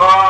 ر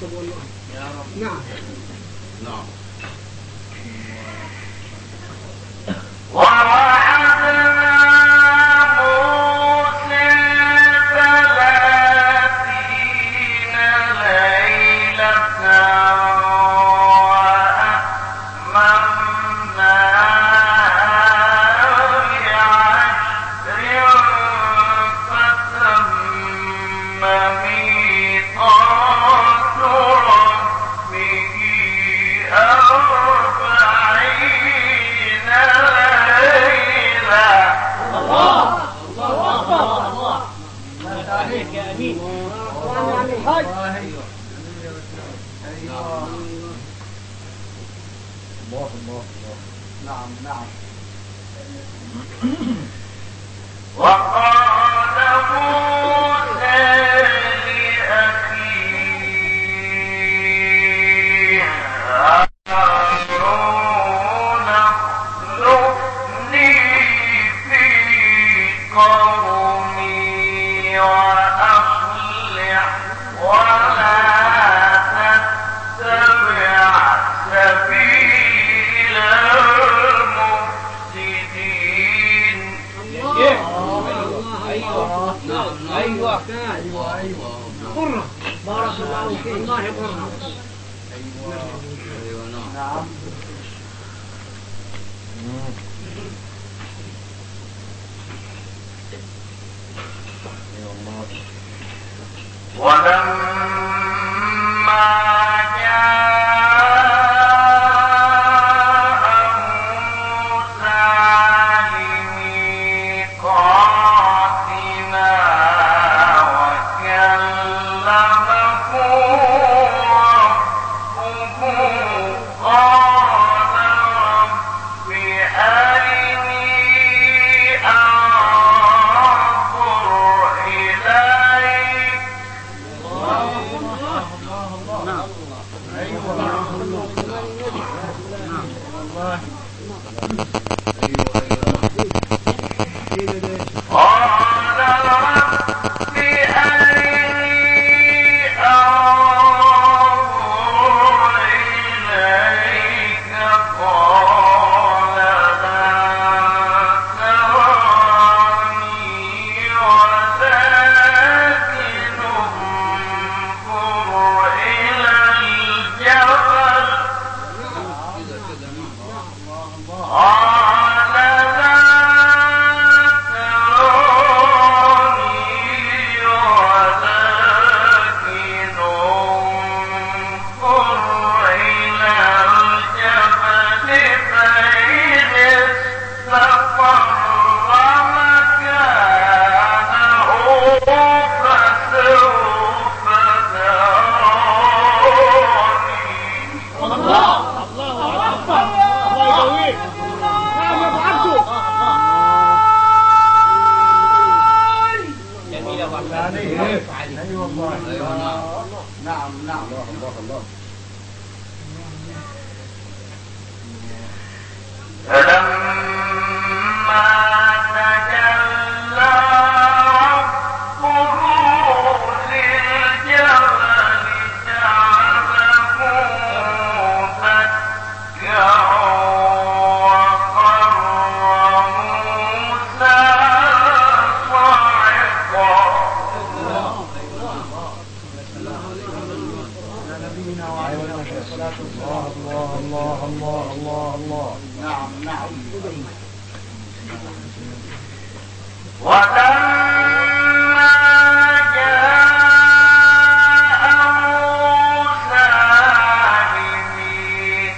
تسبوا الله نعم۔ عليك امين اللهم عليك حج الله الله الله نعم نعم وقال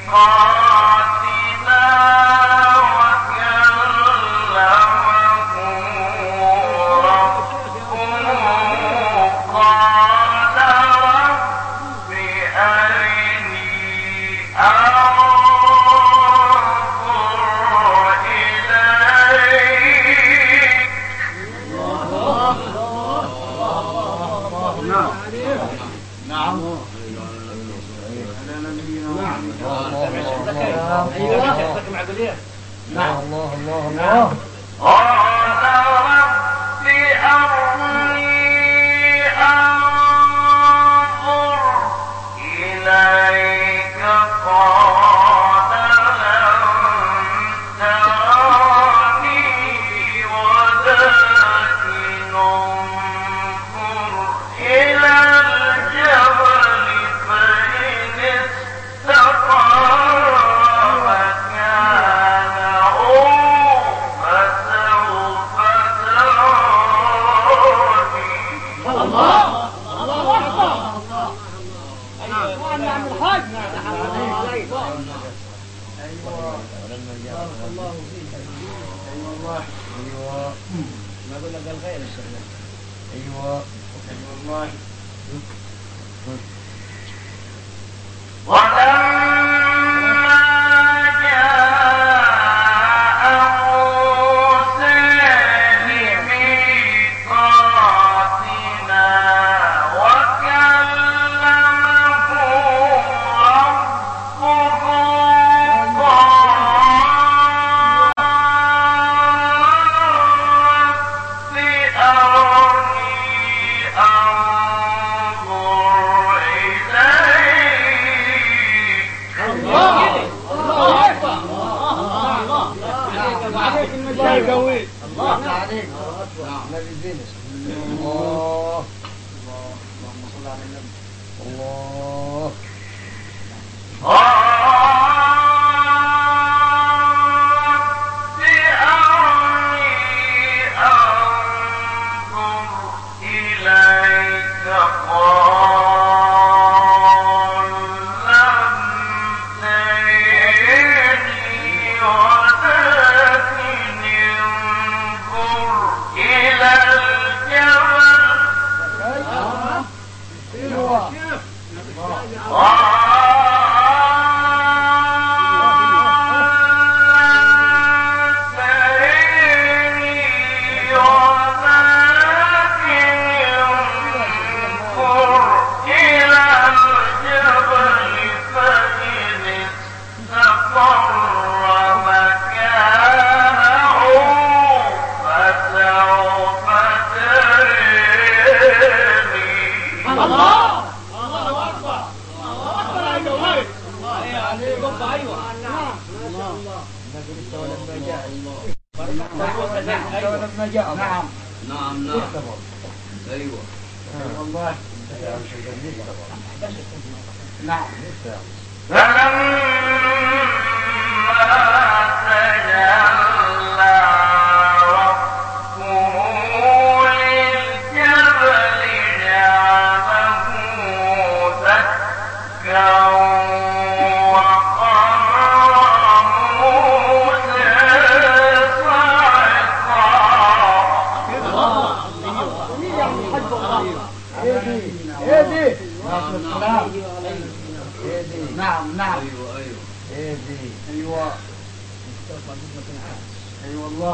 وكلمه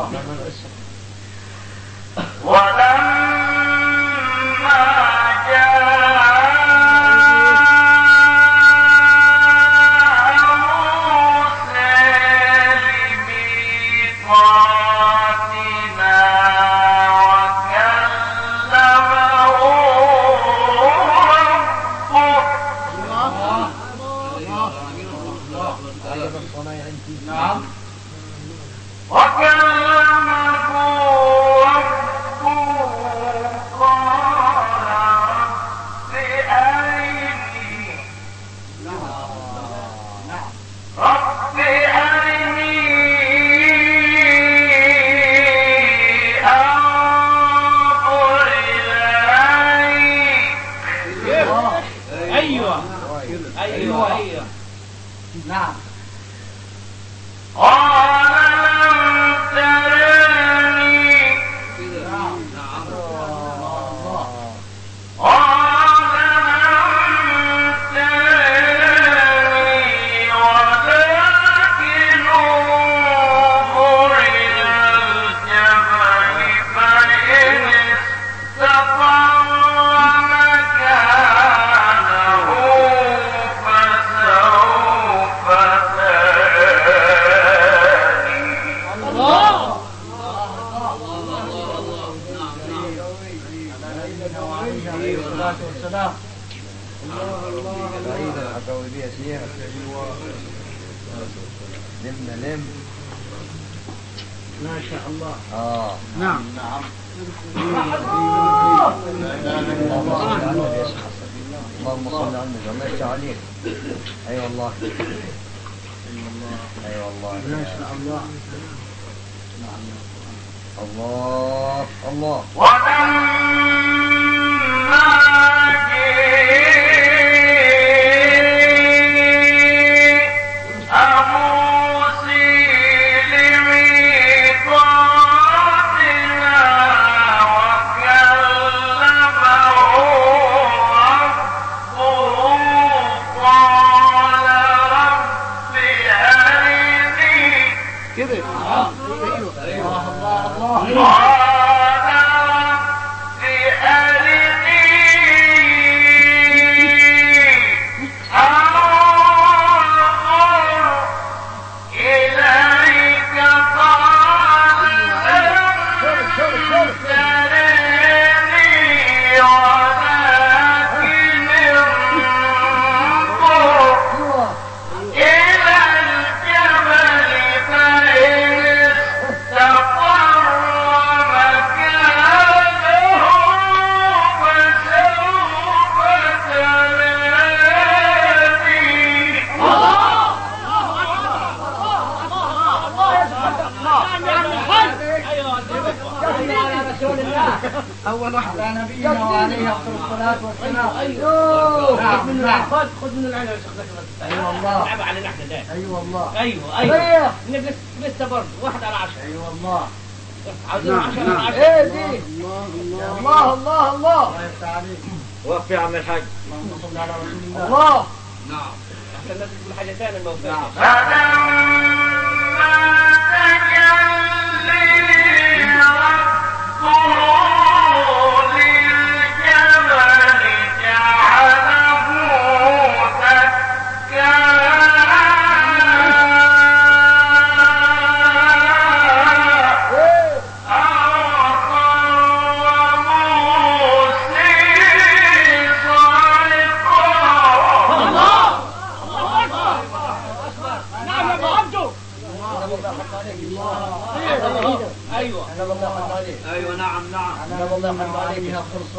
ربه أول واحد. على نبينا وعليه أفضل الصلاة والسلام. أيوه. خذ من العلم خذ من العلم يا شيخ. ذكر أيوه الله. لعب علينا احنا ده أيوه الله. ايوه أيوه. ايوه لسه لسه برضه. واحد على عشرة. أيوه الله. عاوزين نعم، 10 نعم. على 10 إيه دي؟ الله الله الله. الله يفتح عليك. وقف يا عم الحاج اللهم صل على رسول الله. الله. عشان الناس تقول حاجة ثانية ما نعم. وفاش نعم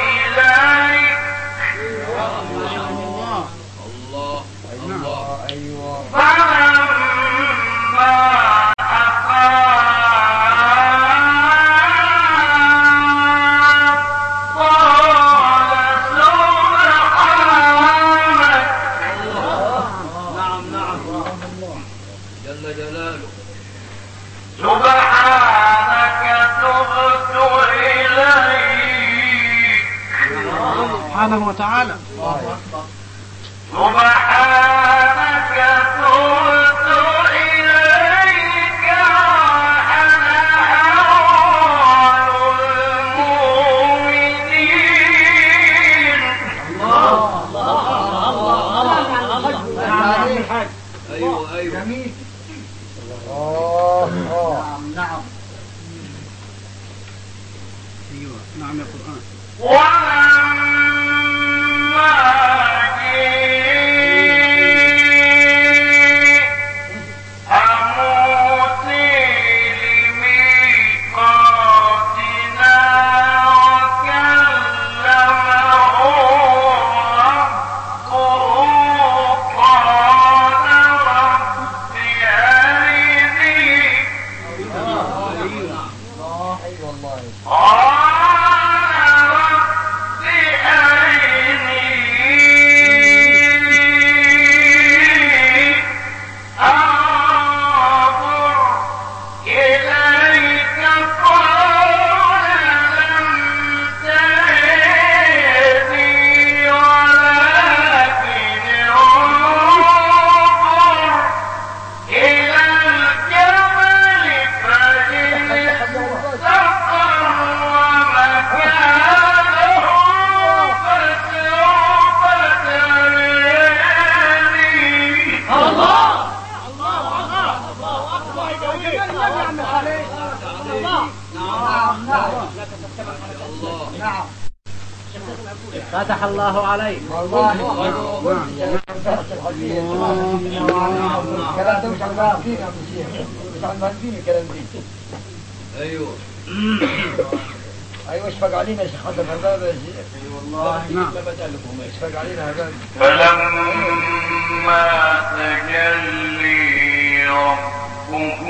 إليك فتح الله عليك. والله كلام مش عن فلما تجلي ربه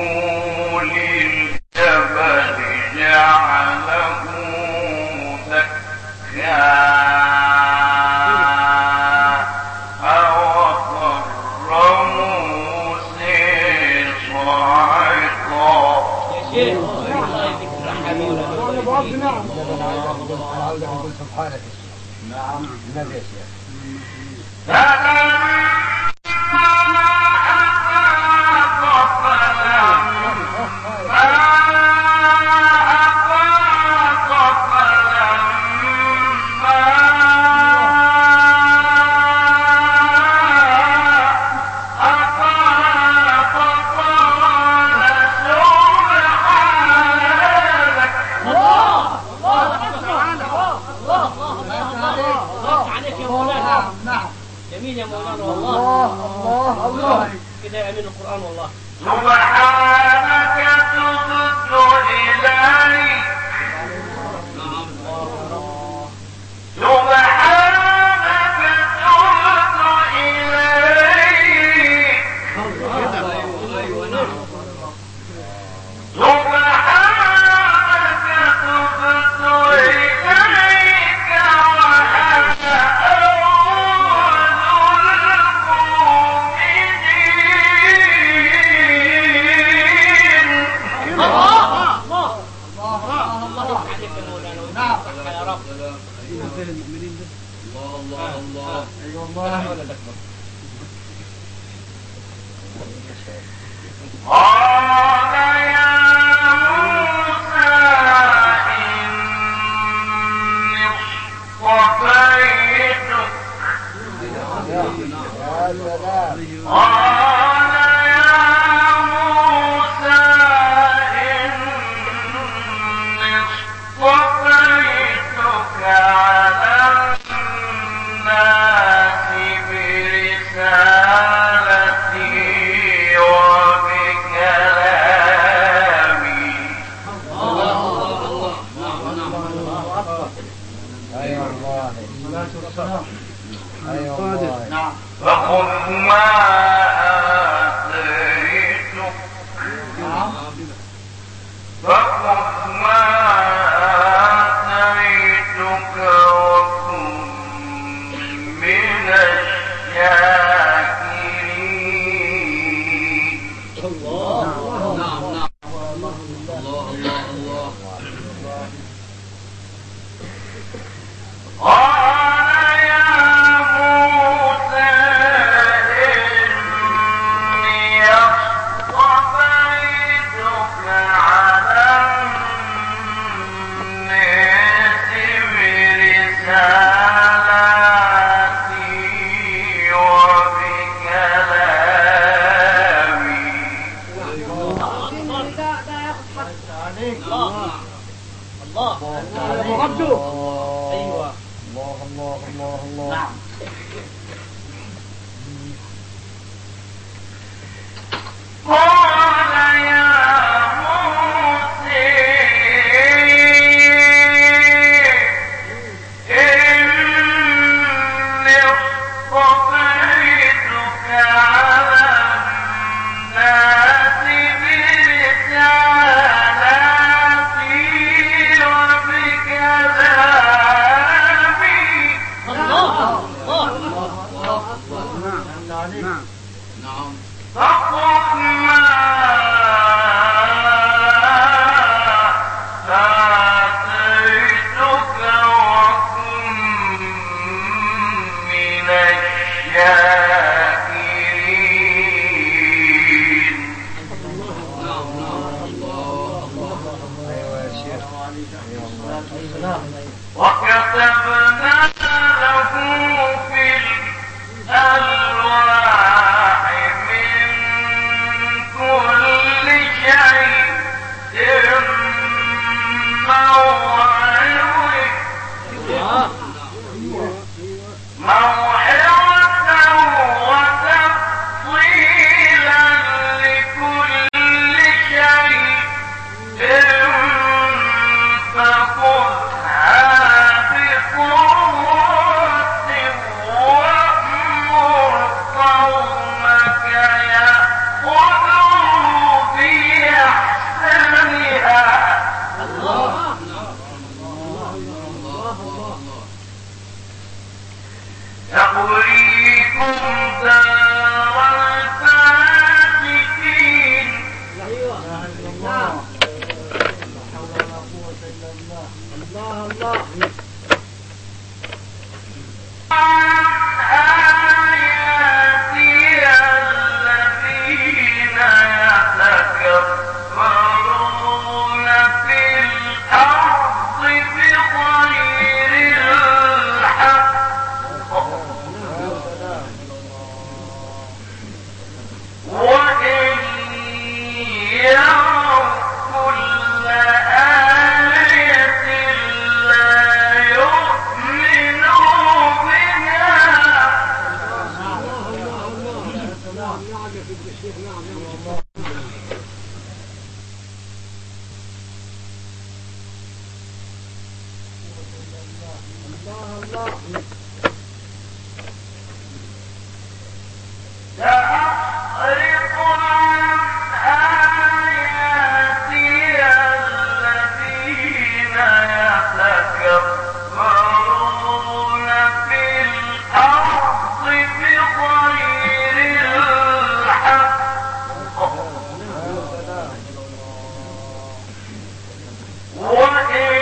کے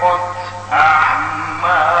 حبطت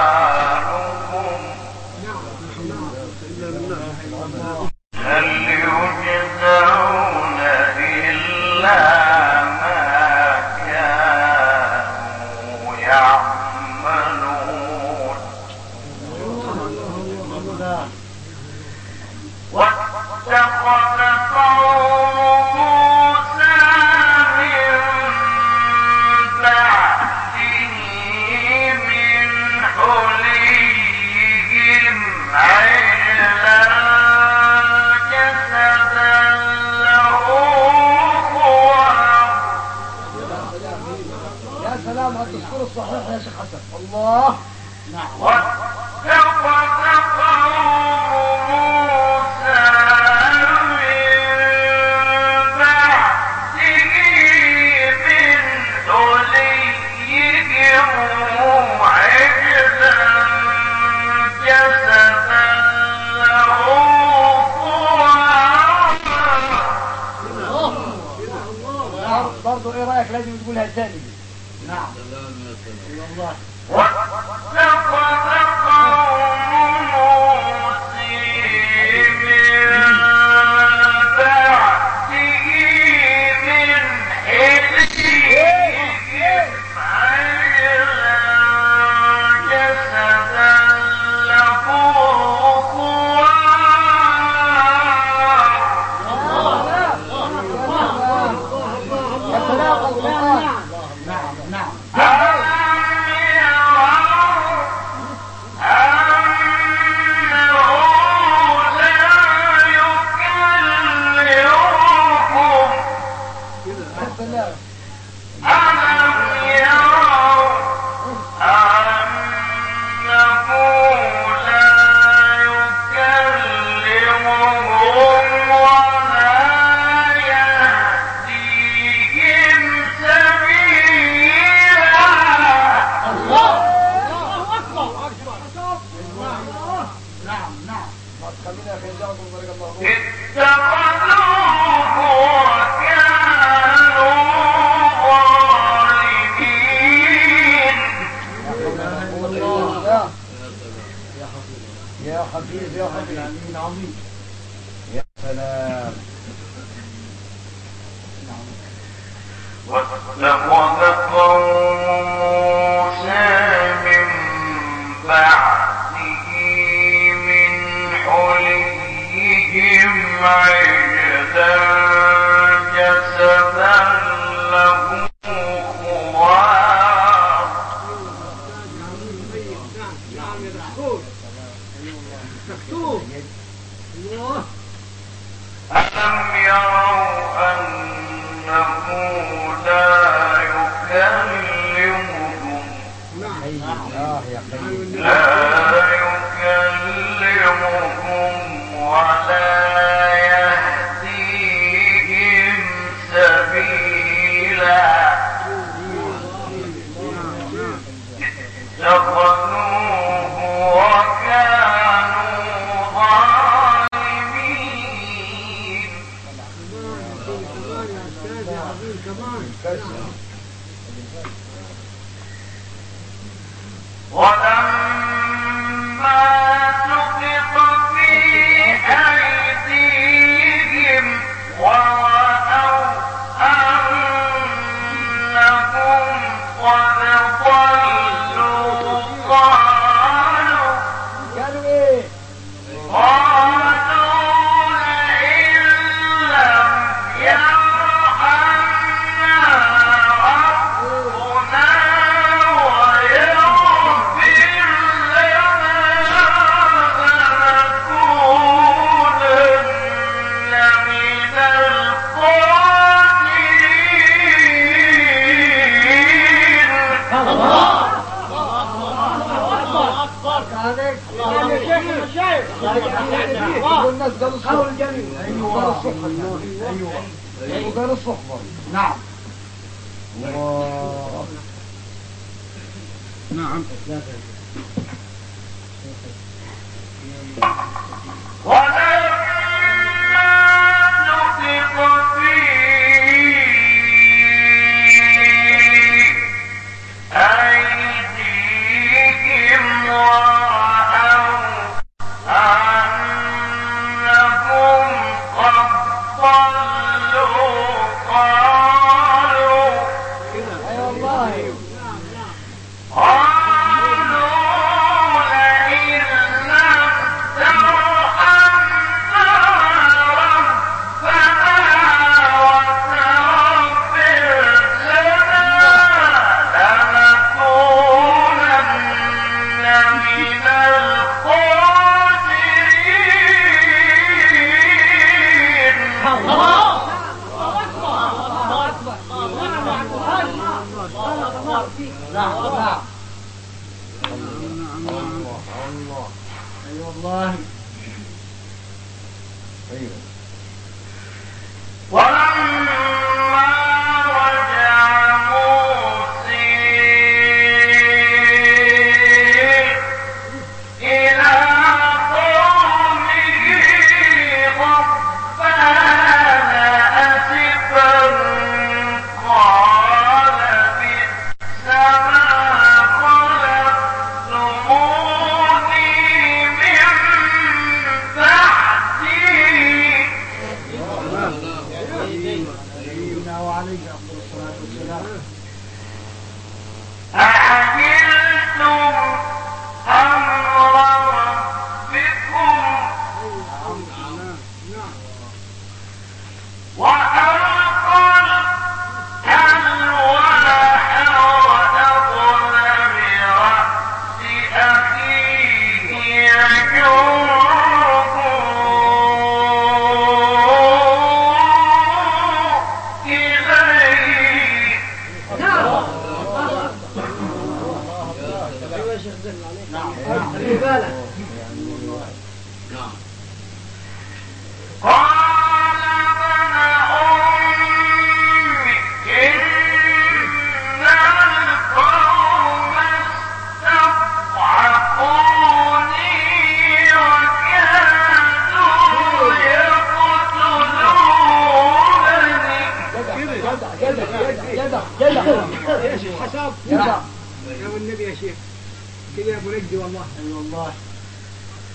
الله الا الله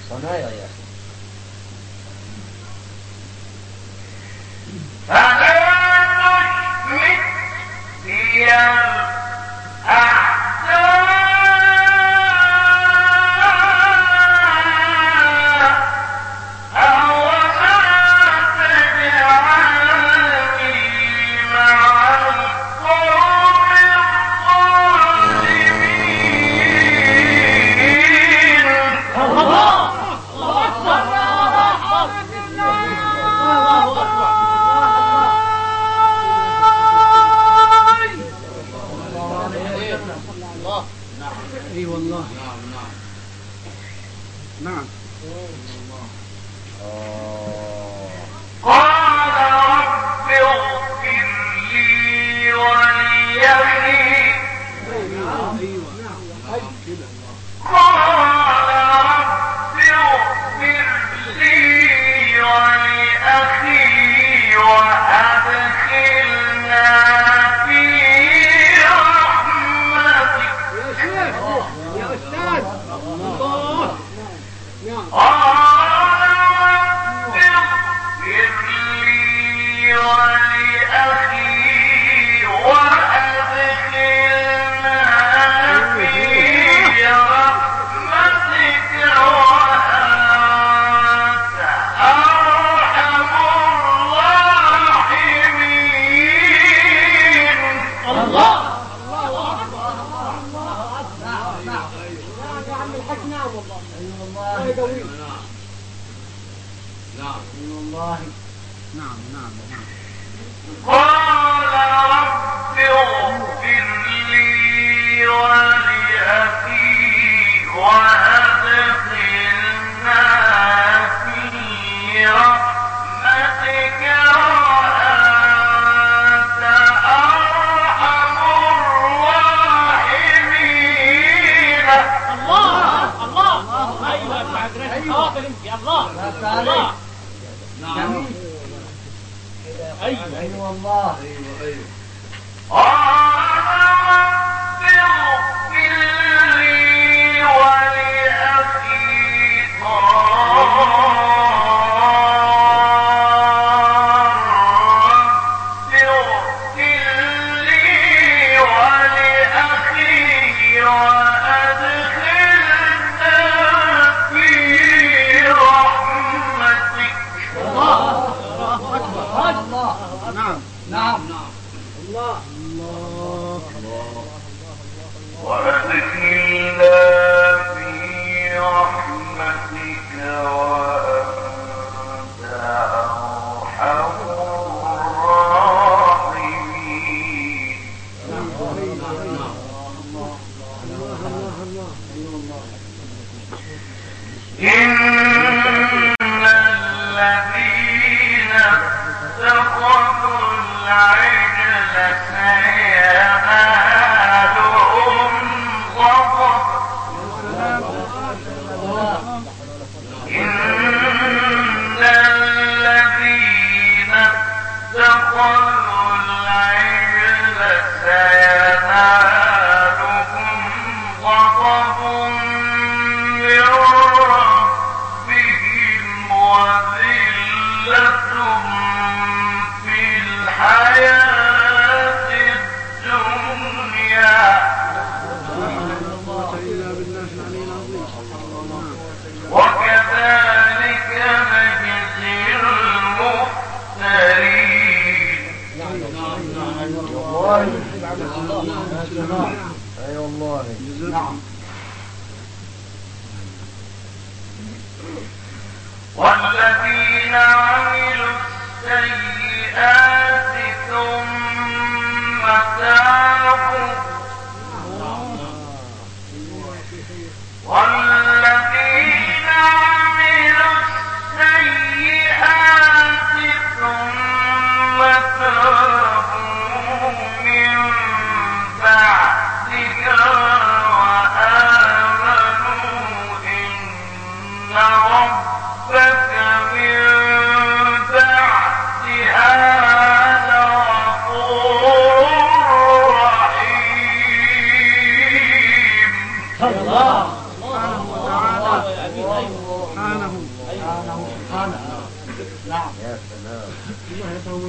صنايع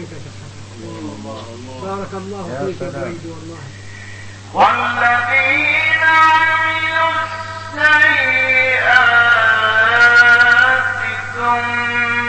عليك شفاعة بارك الله فيك بريد والله. والذين عملوا السيئات ثم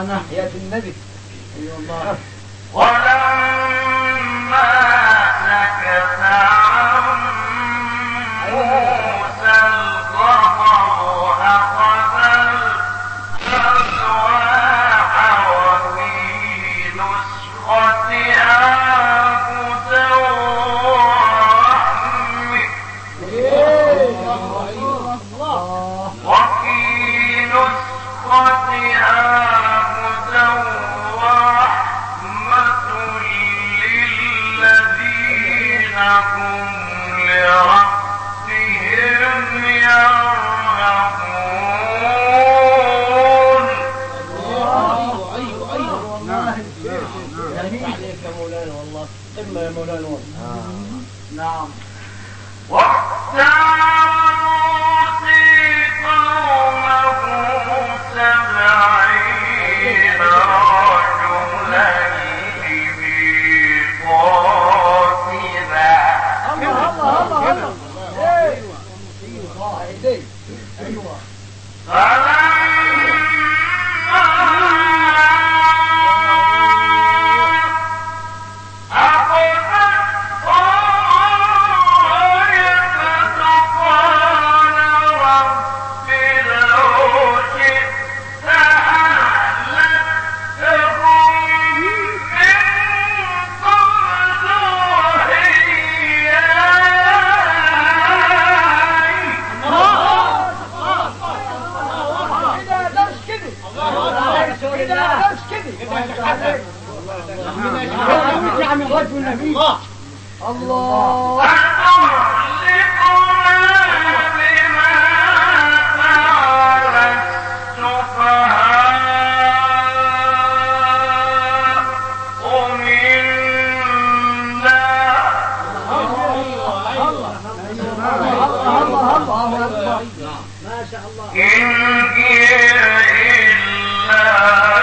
على ناحية النبي. أيوة الله. ماشاءاللہ ان کی علم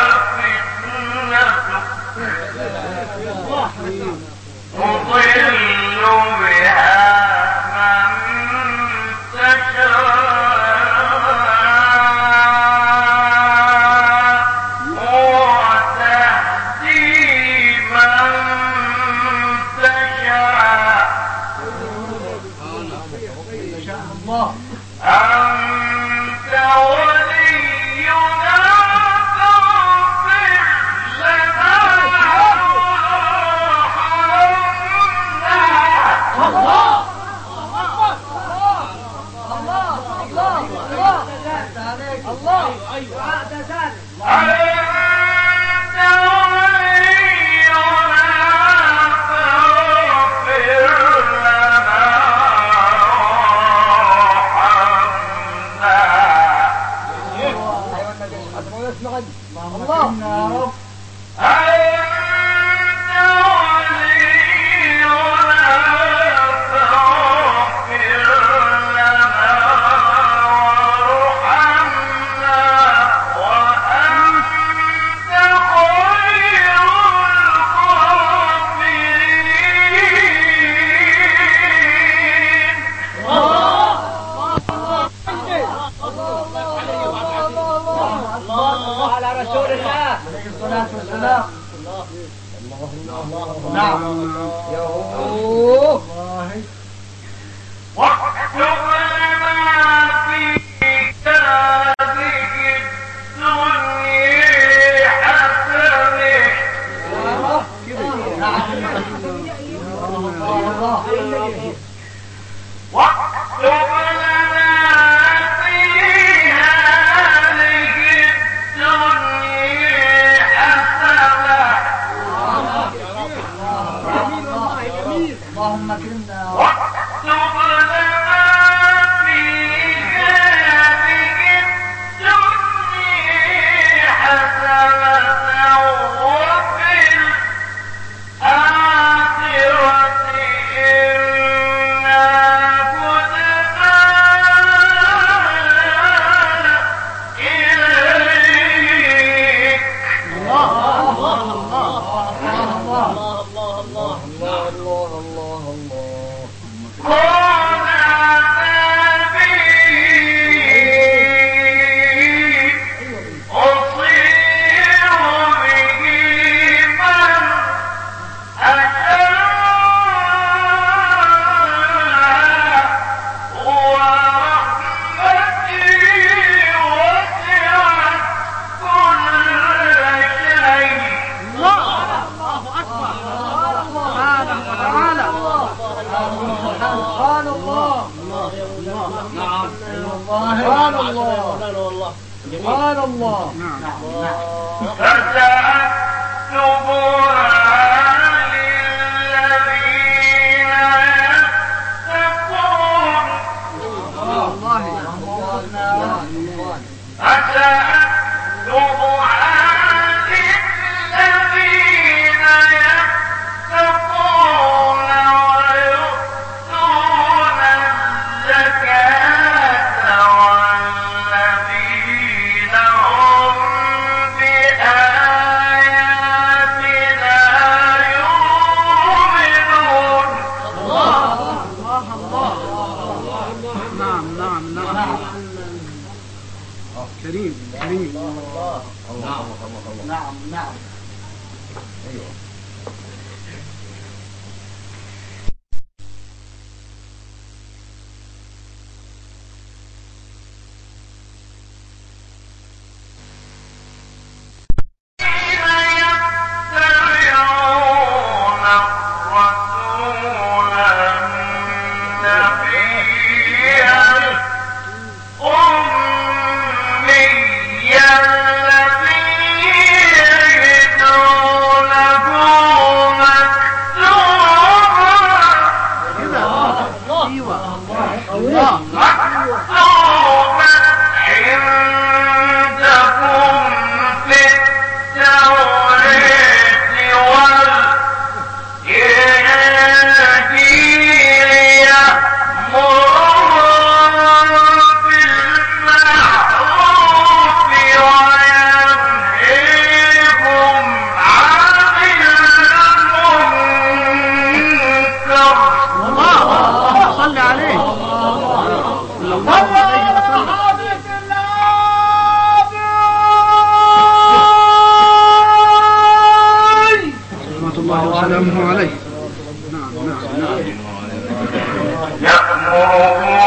يأمركم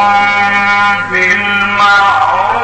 بالمعروف